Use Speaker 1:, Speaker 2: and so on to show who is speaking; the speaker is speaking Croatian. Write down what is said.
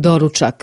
Speaker 1: Doručak.